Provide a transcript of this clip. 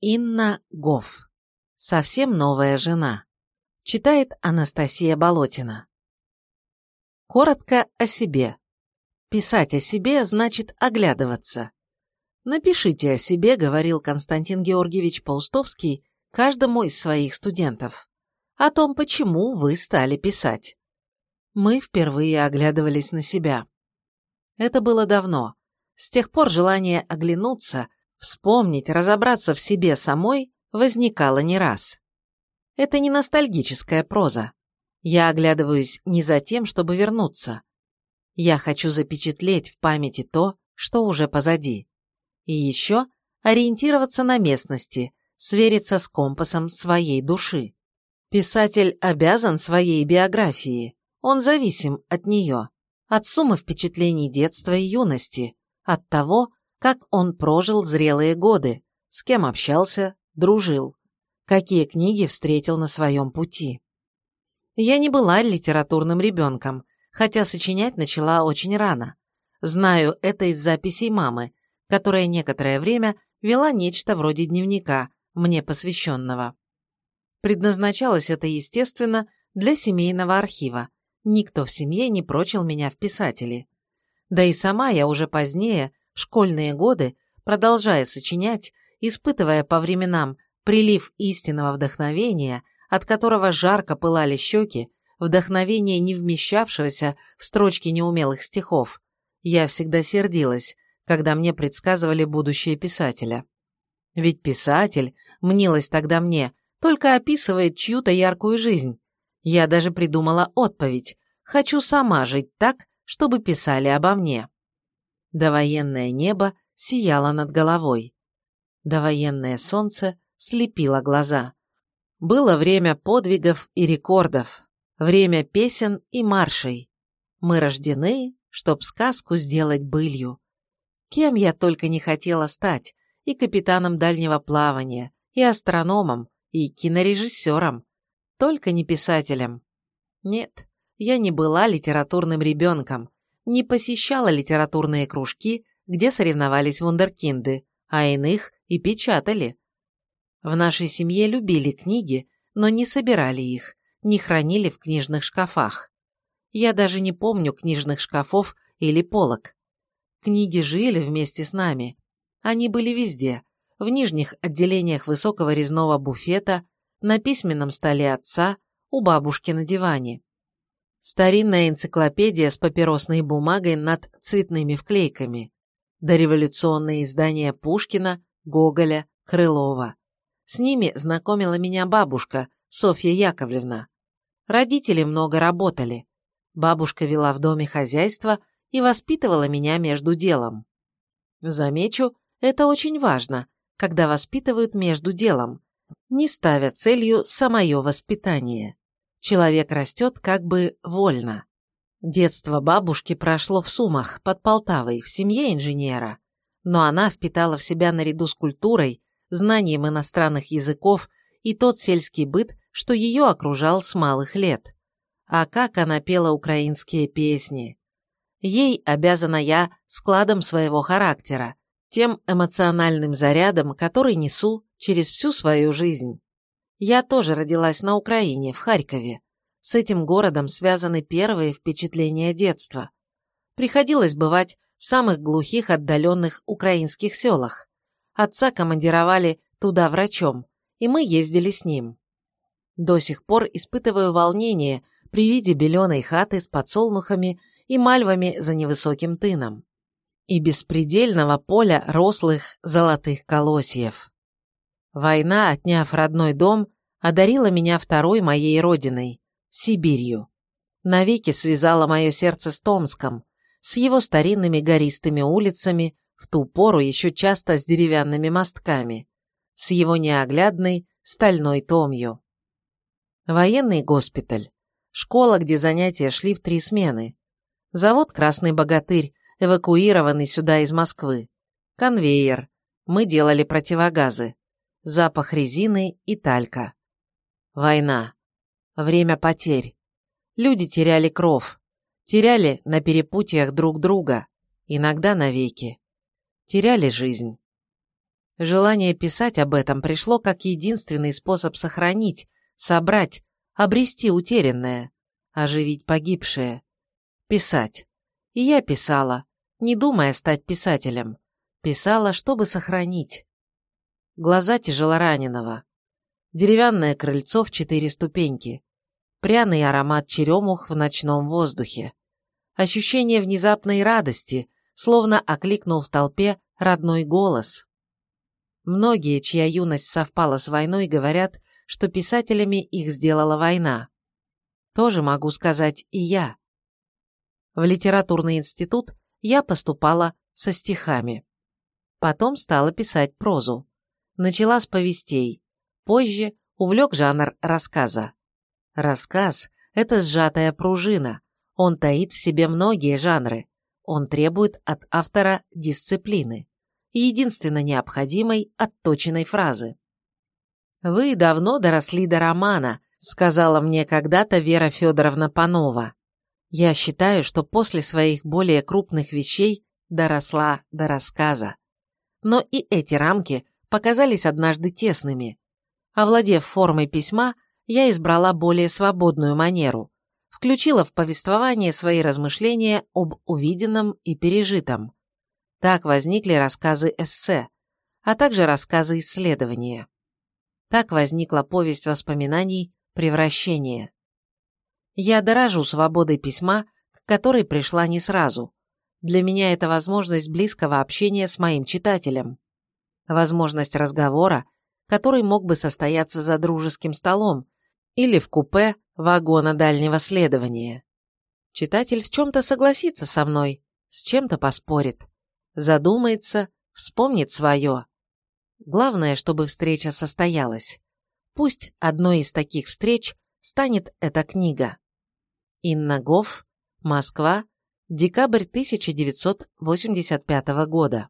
Инна Гофф. Совсем новая жена. Читает Анастасия Болотина. Коротко о себе. Писать о себе значит оглядываться. «Напишите о себе», — говорил Константин Георгиевич Паустовский каждому из своих студентов. «О том, почему вы стали писать». Мы впервые оглядывались на себя. Это было давно. С тех пор желание оглянуться, вспомнить, разобраться в себе самой возникало не раз. Это не ностальгическая проза. Я оглядываюсь не за тем, чтобы вернуться. Я хочу запечатлеть в памяти то, что уже позади. И еще ориентироваться на местности, свериться с компасом своей души. Писатель обязан своей биографии, он зависим от нее, от суммы впечатлений детства и юности, от того, как он прожил зрелые годы, с кем общался, дружил, какие книги встретил на своем пути. Я не была литературным ребенком, хотя сочинять начала очень рано. Знаю это из записей мамы, которая некоторое время вела нечто вроде дневника, мне посвященного. Предназначалось это, естественно, для семейного архива. Никто в семье не прочил меня в писатели. Да и сама я уже позднее, школьные годы, продолжая сочинять, испытывая по временам прилив истинного вдохновения, от которого жарко пылали щеки, вдохновение не вмещавшегося в строчки неумелых стихов, я всегда сердилась, когда мне предсказывали будущее писателя. Ведь писатель, мнилось тогда мне, только описывает чью-то яркую жизнь. Я даже придумала отповедь «Хочу сама жить так, чтобы писали обо мне». Довоенное небо сияло над головой. Довоенное солнце слепило глаза. Было время подвигов и рекордов, время песен и маршей. Мы рождены, чтоб сказку сделать былью. Кем я только не хотела стать, и капитаном дальнего плавания, и астрономом, и кинорежиссером, только не писателем. Нет, я не была литературным ребенком, не посещала литературные кружки, где соревновались вундеркинды, а иных и печатали. В нашей семье любили книги, но не собирали их, не хранили в книжных шкафах. Я даже не помню книжных шкафов или полок. Книги жили вместе с нами. Они были везде. В нижних отделениях высокого резного буфета, на письменном столе отца, у бабушки на диване. Старинная энциклопедия с папиросной бумагой над цветными вклейками. Дореволюционные издания Пушкина, Гоголя, Крылова. С ними знакомила меня бабушка, Софья Яковлевна. Родители много работали. Бабушка вела в доме хозяйство и воспитывала меня между делом. Замечу, это очень важно, когда воспитывают между делом, не ставя целью самое воспитание. Человек растет как бы вольно. Детство бабушки прошло в Сумах, под Полтавой, в семье инженера, но она впитала в себя наряду с культурой, знанием иностранных языков и тот сельский быт, что ее окружал с малых лет. А как она пела украинские песни! Ей обязана я складом своего характера, тем эмоциональным зарядом, который несу через всю свою жизнь. Я тоже родилась на Украине, в Харькове. С этим городом связаны первые впечатления детства. Приходилось бывать в самых глухих отдаленных украинских селах. Отца командировали туда врачом, и мы ездили с ним. До сих пор испытываю волнение при виде беленой хаты с подсолнухами и мальвами за невысоким тыном. И беспредельного поля рослых золотых колосьев. Война, отняв родной дом, одарила меня второй моей родиной – Сибирью. Навеки связала мое сердце с Томском, с его старинными гористыми улицами, в ту пору еще часто с деревянными мостками, с его неоглядной стальной томью. Военный госпиталь. Школа, где занятия шли в три смены. Завод «Красный богатырь», эвакуированный сюда из Москвы. Конвейер. Мы делали противогазы. Запах резины и талька. Война. Время потерь. Люди теряли кров. Теряли на перепутьях друг друга. Иногда навеки. Теряли жизнь. Желание писать об этом пришло как единственный способ сохранить, собрать, обрести утерянное, оживить погибшее. Писать. И я писала, не думая стать писателем. Писала, чтобы сохранить. Глаза тяжелораненого. Деревянное крыльцо в четыре ступеньки. Пряный аромат черемух в ночном воздухе. Ощущение внезапной радости, словно окликнул в толпе родной голос. Многие, чья юность совпала с войной, говорят, что писателями их сделала война. Тоже могу сказать и я. В литературный институт я поступала со стихами. Потом стала писать прозу. Начала с повестей. Позже увлек жанр рассказа. Рассказ – это сжатая пружина. Он таит в себе многие жанры. Он требует от автора дисциплины единственно необходимой отточенной фразы. «Вы давно доросли до романа», — сказала мне когда-то Вера Федоровна Панова. Я считаю, что после своих более крупных вещей доросла до рассказа. Но и эти рамки показались однажды тесными. Овладев формой письма, я избрала более свободную манеру, включила в повествование свои размышления об увиденном и пережитом. Так возникли рассказы-эссе, а также рассказы исследования. Так возникла повесть воспоминаний «Превращение». Я дорожу свободой письма, к которой пришла не сразу. Для меня это возможность близкого общения с моим читателем. Возможность разговора, который мог бы состояться за дружеским столом или в купе вагона дальнего следования. Читатель в чем-то согласится со мной, с чем-то поспорит задумается, вспомнит свое. Главное, чтобы встреча состоялась. Пусть одной из таких встреч станет эта книга. Инна Гофф, Москва, декабрь 1985 года.